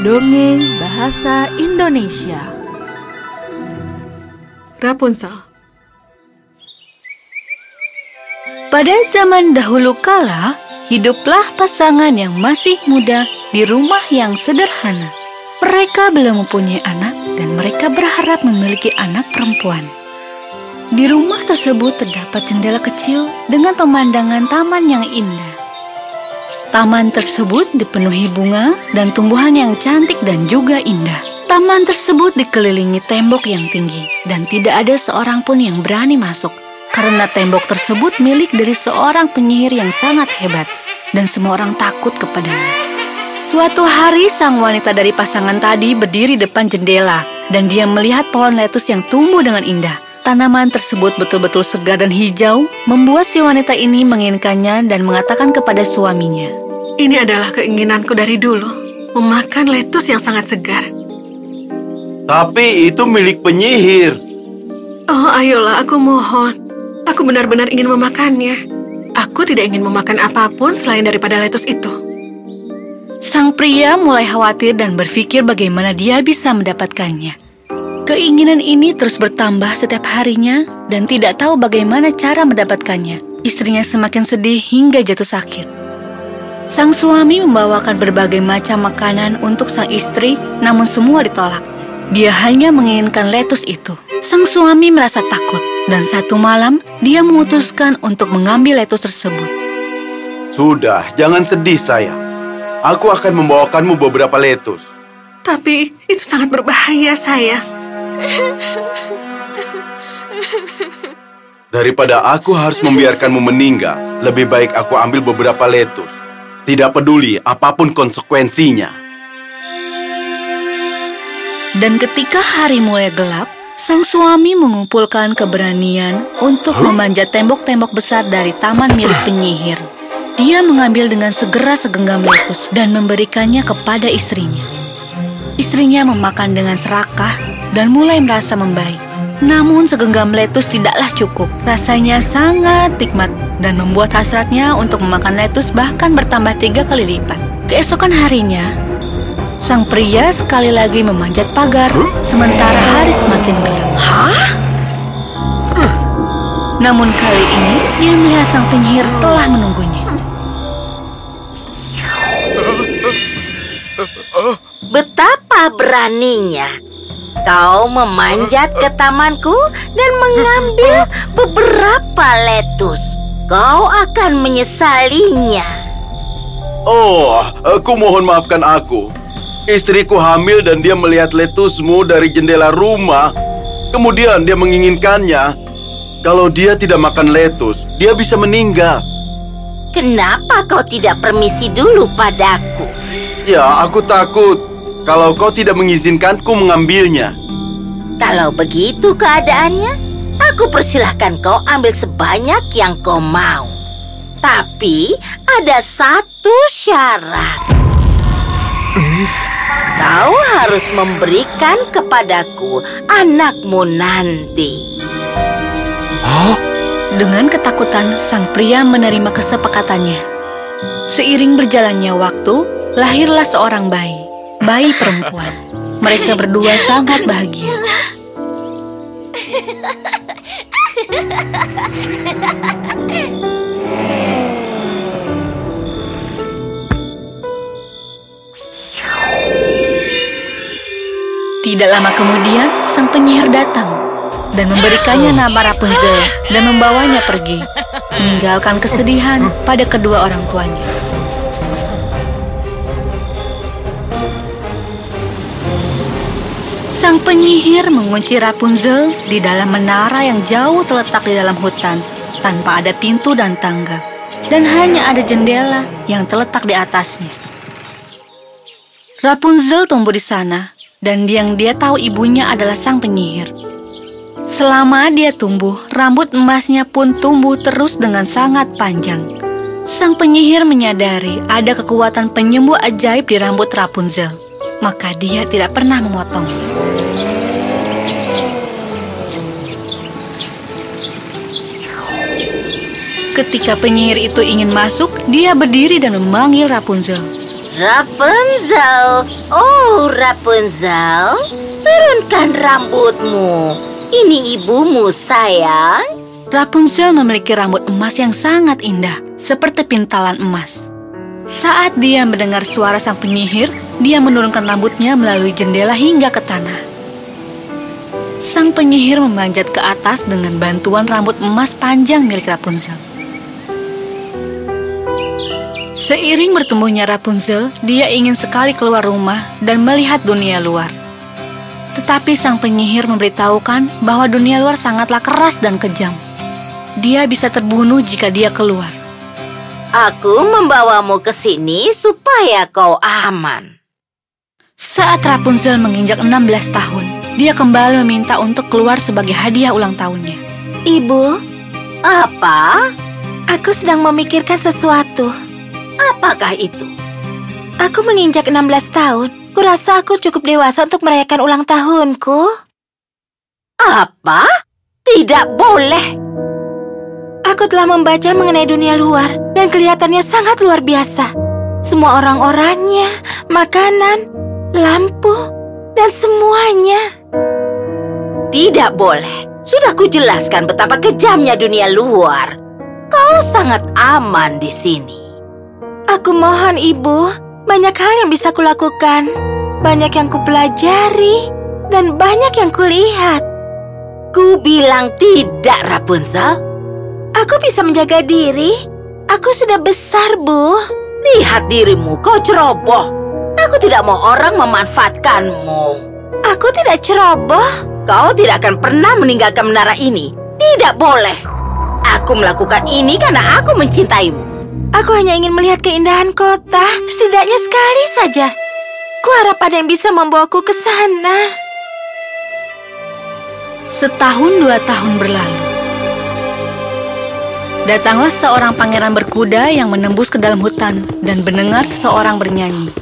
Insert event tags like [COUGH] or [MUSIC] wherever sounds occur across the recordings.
Dongeng Bahasa Indonesia Rapunzel Pada zaman dahulu kala, hiduplah pasangan yang masih muda di rumah yang sederhana. Mereka belum mempunyai anak dan mereka berharap memiliki anak perempuan. Di rumah tersebut terdapat jendela kecil dengan pemandangan taman yang indah. Taman tersebut dipenuhi bunga dan tumbuhan yang cantik dan juga indah. Taman tersebut dikelilingi tembok yang tinggi dan tidak ada seorang pun yang berani masuk karena tembok tersebut milik dari seorang penyihir yang sangat hebat dan semua orang takut kepadanya. Suatu hari sang wanita dari pasangan tadi berdiri depan jendela dan dia melihat pohon lettuce yang tumbuh dengan indah. Tanaman tersebut betul-betul segar dan hijau, membuat si wanita ini menginginkannya dan mengatakan kepada suaminya. Ini adalah keinginanku dari dulu Memakan lettuce yang sangat segar Tapi itu milik penyihir. Oh ayolah aku mohon Aku benar-benar ingin memakannya Aku tidak ingin memakan apa pun selain daripada lettuce itu Sang pria mulai khawatir dan berpikir bagaimana dia bisa mendapatkannya. Keinginan ini terus bertambah setiap harinya dan tidak tahu bagaimana cara mendapatkannya. Istrinya semakin sedih hingga jatuh sakit. Sang suami membawakan berbagai macam makanan untuk sang istri, namun semua ditolak. Dia hanya menginginkan lettuce itu. Sang suami merasa takut, dan satu malam dia memutuskan untuk mengambil lettuce tersebut. Sudah, jangan sedih sayang. Aku akan membawakanmu beberapa lettuce. Tapi itu sangat berbahaya sayang Daripada aku harus membiarkanmu meninggal, lebih baik aku ambil beberapa lettuce. Tidak peduli apa pun konsekuensinya. Dan ketika hari mulai gelap, sang suami mengumpulkan keberanian untuk memanjat tembok-tembok besar dari taman milik penyihir. Dia mengambil dengan segera segenggam lettuce dan memberikannya kepada istrinya. Istrinya memakan dengan serakah dan mulai merasa membaik. Namun segenggam lettuce tidaklah cukup. Rasanya sangat nikmat dan membuat hasratnya untuk memakan lettuce bahkan bertambah tiga kali lipat. Keesokan harinya, sang pria sekali lagi memanjat pagar sementara hari semakin gelap. Hah? Namun kali ini dia melihat sang penyihir telah menunggunya. Betapa beraninya kau memanjat ke tamanku dan mengambil [LAUGHS] beberapa lettuce. Kau akan menyesalinya. Oh, aku mohon maafkan aku. Istriku hamil dan dia melihat lettucemu dari jendela rumah. Kemudian dia menginginkannya. Kalau dia tidak makan lettuce, dia bisa meninggal. Kenapa kau tidak permisi dulu padaku? Ya, aku takut. Kalau kau tidak mengizinkanku mengambilnya. Kalau begitu keadaannya, aku persilahkan kau ambil sebanyak yang kau mau. Tapi ada satu syarat. Kau harus memberikan kepadaku anakmu nanti. Dengan ketakutan, sang pria menerima kesepakatannya. Seiring berjalannya waktu, lahirlah seorang bayi, bayi perempuan. Mereka berdua sangat bahagia. Tidak lama kemudian, sang penyihir datang dan memberikannya nama Rapunzel dan membawanya pergi, meninggalkan kesedihan pada kedua orang tuanya. Sang penyihir mengunci Rapunzel di dalam menara yang jauh terletak di dalam hutan, tanpa ada pintu dan tangga, dan hanya ada jendela yang terletak di atasnya. Rapunzel tumbuh di sana, dan yang dia tahu ibunya adalah sang penyihir. Selama dia tumbuh, rambut emasnya pun tumbuh terus dengan sangat panjang. Sang penyihir menyadari ada kekuatan penyembuh ajaib di rambut Rapunzel, maka dia tidak pernah memotongnya. Ketika penyihir itu ingin masuk, dia berdiri dan memanggil Rapunzel. Rapunzel, oh Rapunzel, turunkan rambutmu. Ini ibumu, sayang. Rapunzel memiliki rambut emas yang sangat indah, seperti pintalan emas. Saat dia mendengar suara sang penyihir, dia menurunkan rambutnya melalui jendela hingga ke tanah. Sang penyihir memanjat ke atas dengan bantuan rambut emas panjang milik Rapunzel. Seiring bertumbuhnya Rapunzel, dia ingin sekali keluar rumah dan melihat dunia luar. Tetapi sang penyihir memberitahukan bahwa dunia luar sangatlah keras dan kejam. Dia bisa terbunuh jika dia keluar. Aku membawamu ke sini supaya kau aman. Saat Rapunzel menginjak 16 tahun, dia kembali meminta untuk keluar sebagai hadiah ulang tahunnya. Ibu, Apa? aku sedang memikirkan sesuatu. Apakah itu? Aku menginjak 16 tahun. Kurasa aku cukup dewasa untuk merayakan ulang tahunku. Apa? Tidak boleh. Aku telah membaca mengenai dunia luar dan kelihatannya sangat luar biasa. Semua orang-orangnya, makanan, lampu, dan semuanya. Tidak boleh. Sudah kujelaskan betapa kejamnya dunia luar. Kau sangat aman di sini. Aku mohon ibu, banyak hal yang bisa kulakukan. Banyak yang kupelajari dan banyak yang kulihat. Ku bilang tidak, Rapunzel. Aku bisa menjaga diri. Aku sudah besar, Bu. Lihat dirimu, kau ceroboh. Aku tidak mau orang memanfaatkanmu. Aku tidak ceroboh. Kau tidak akan pernah meninggalkan menara ini. Tidak boleh. Aku melakukan ini karena aku mencintaimu. Aku hanya ingin melihat keindahan kota, setidaknya sekali saja. Kuharap ada yang bisa membawaku ke sana. Setahun dua tahun berlalu. Datanglah seorang pangeran berkuda yang menembus ke dalam hutan dan mendengar seseorang bernyanyi.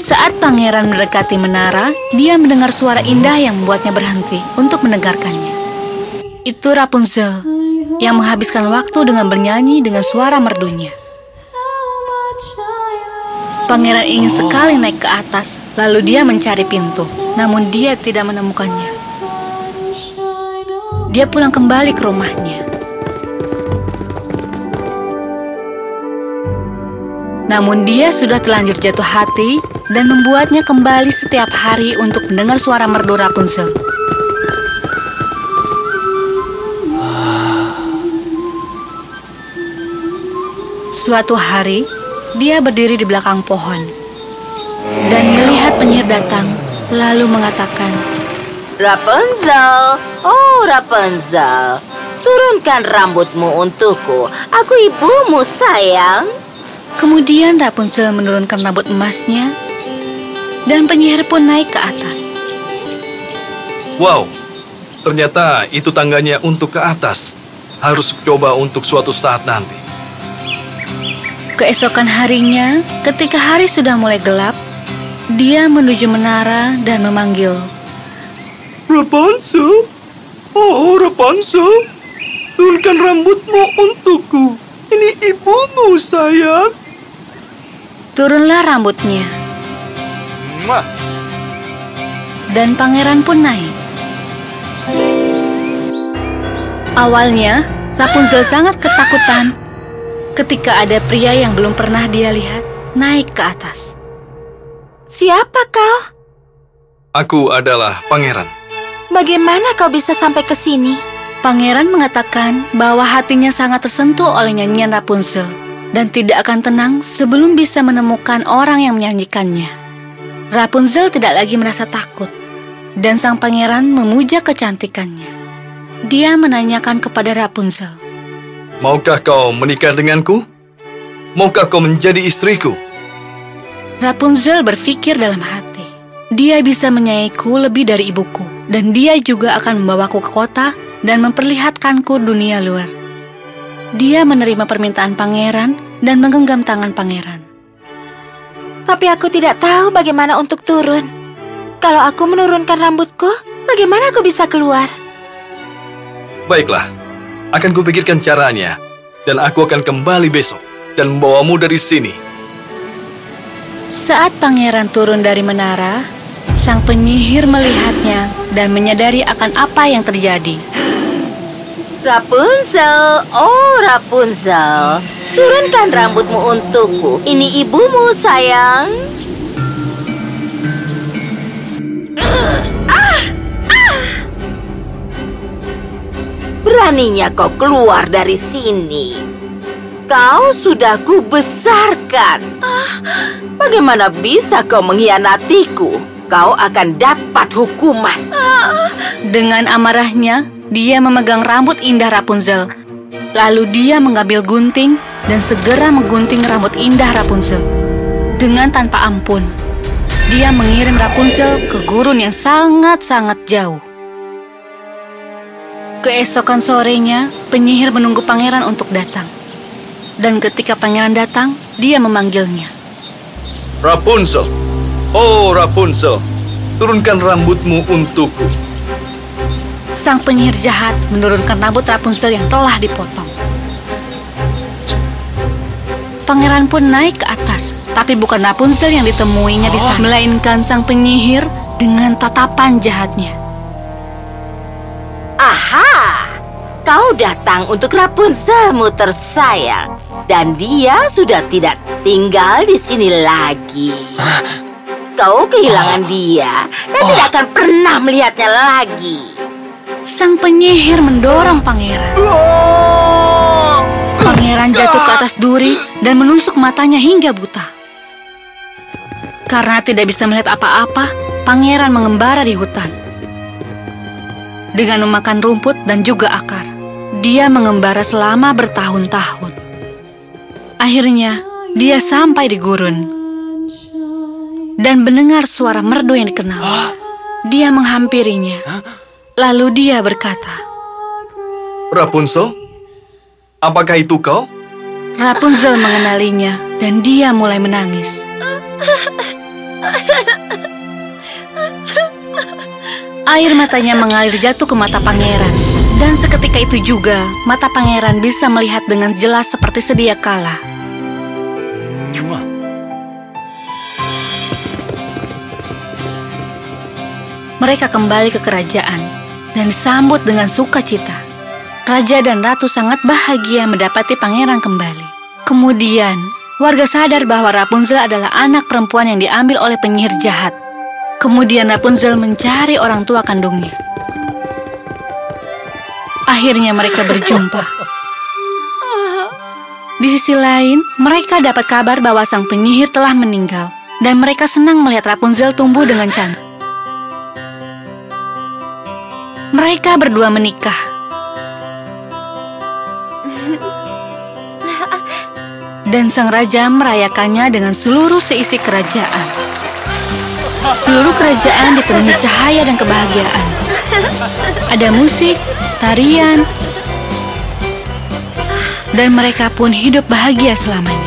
Saat pangeran mendekati menara, dia mendengar suara indah yang membuatnya berhenti untuk mendengarkannya. Itu Rapunzel yang menghabiskan waktu dengan bernyanyi dengan suara merdunya. Pangeran ingin sekali naik ke atas, lalu dia mencari pintu, namun dia tidak menemukannya. Dia pulang kembali ke rumahnya. Namun dia sudah terlanjur jatuh hati dan membuatnya kembali setiap hari untuk mendengar suara merdu Rapunzel. Suatu hari, dia berdiri di belakang pohon dan melihat penyihir datang, lalu mengatakan, Rapunzel, oh Rapunzel, turunkan rambutmu untukku. Aku ibumu, sayang. Kemudian Rapunzel menurunkan rambut emasnya dan penyihir pun naik ke atas. Wow, ternyata itu tangganya untuk ke atas. Harus coba untuk suatu saat nanti. Keesokan harinya, ketika hari sudah mulai gelap, dia menuju menara dan memanggil, Rapunzel, oh Rapunzel, turunkan rambutmu untukku. Ini ibumu, sayang. Turunlah rambutnya, Mwah. dan pangeran pun naik. Awalnya, Rapunzel sangat ketakutan ketika ada pria yang belum pernah dia lihat naik ke atas. Siapa kau? Aku adalah pangeran. Bagaimana kau bisa sampai ke sini? Pangeran mengatakan bahwa hatinya sangat tersentuh oleh nyanyian Rapunzel dan tidak akan tenang sebelum bisa menemukan orang yang menyanyikannya. Rapunzel tidak lagi merasa takut dan sang pangeran memuja kecantikannya. Dia menanyakan kepada Rapunzel, Maukah kau menikah denganku? Maukah kau menjadi istriku? Rapunzel berpikir dalam hati, dia bisa menyayangiku lebih dari ibuku, dan dia juga akan membawaku ke kota dan memperlihatkanku dunia luar. Dia menerima permintaan pangeran dan menggenggam tangan pangeran. Tapi aku tidak tahu bagaimana untuk turun. Kalau aku menurunkan rambutku, bagaimana aku bisa keluar? Baiklah, akan kupikirkan caranya, dan aku akan kembali besok dan membawamu dari sini. Saat pangeran turun dari menara, sang penyihir melihatnya dan menyadari akan apa yang terjadi. Rapunzel, oh Rapunzel, turunkan rambutmu untukku. Ini ibumu, sayang. Ah, ah. Beraninya kau keluar dari sini. Kau sudah kubesarkan. Bagaimana bisa kau mengkhianatiku? Kau akan dapat hukuman. Dengan amarahnya, dia memegang rambut indah Rapunzel. Lalu dia mengambil gunting dan segera menggunting rambut indah Rapunzel. Dengan tanpa ampun, dia mengirim Rapunzel ke gurun yang sangat-sangat jauh. Keesokan sorenya, penyihir menunggu pangeran untuk datang. Dan ketika pangeran datang, dia memanggilnya. Rapunzel. Oh, Rapunzel. Turunkan rambutmu untukku. Sang penyihir jahat menurunkan rambut Rapunzel yang telah dipotong. Pangeran pun naik ke atas, tapi bukan Rapunzel yang ditemuinya di sana, melainkan sang penyihir dengan tatapan jahatnya. Aha! Kau datang untuk Rapunzelmu tersayang. Dan dia sudah tidak tinggal di sini lagi. Kau kehilangan dia dan tidak akan pernah melihatnya lagi. Sang penyihir mendorong pangeran. Pangeran jatuh ke atas duri dan menusuk matanya hingga buta. Karena tidak bisa melihat apa-apa, pangeran mengembara di hutan. Dengan memakan rumput dan juga akar, dia mengembara selama bertahun-tahun. Akhirnya, dia sampai di gurun dan mendengar suara merdu yang dikenal. Dia menghampirinya. Lalu dia berkata, Rapunzel? Apakah itu kau? Rapunzel mengenalinya dan dia mulai menangis. Air matanya mengalir jatuh ke mata pangeran. Dan seketika itu juga, mata pangeran bisa melihat dengan jelas seperti sedia kala. Mereka kembali ke kerajaan dan disambut dengan sukacita. Raja dan ratu sangat bahagia mendapati pangeran kembali. Kemudian, warga sadar bahwa Rapunzel adalah anak perempuan yang diambil oleh penyihir jahat. Kemudian Rapunzel mencari orang tua kandungnya. Akhirnya mereka berjumpa. Di sisi lain, mereka dapat kabar bahwa sang penyihir telah meninggal, dan mereka senang melihat Rapunzel tumbuh dengan cantik. Mereka berdua menikah. Dan sang raja merayakannya dengan seluruh seisi kerajaan. Seluruh kerajaan dipenuhi cahaya dan kebahagiaan. Ada musik, tarian, dan mereka pun hidup bahagia selamanya.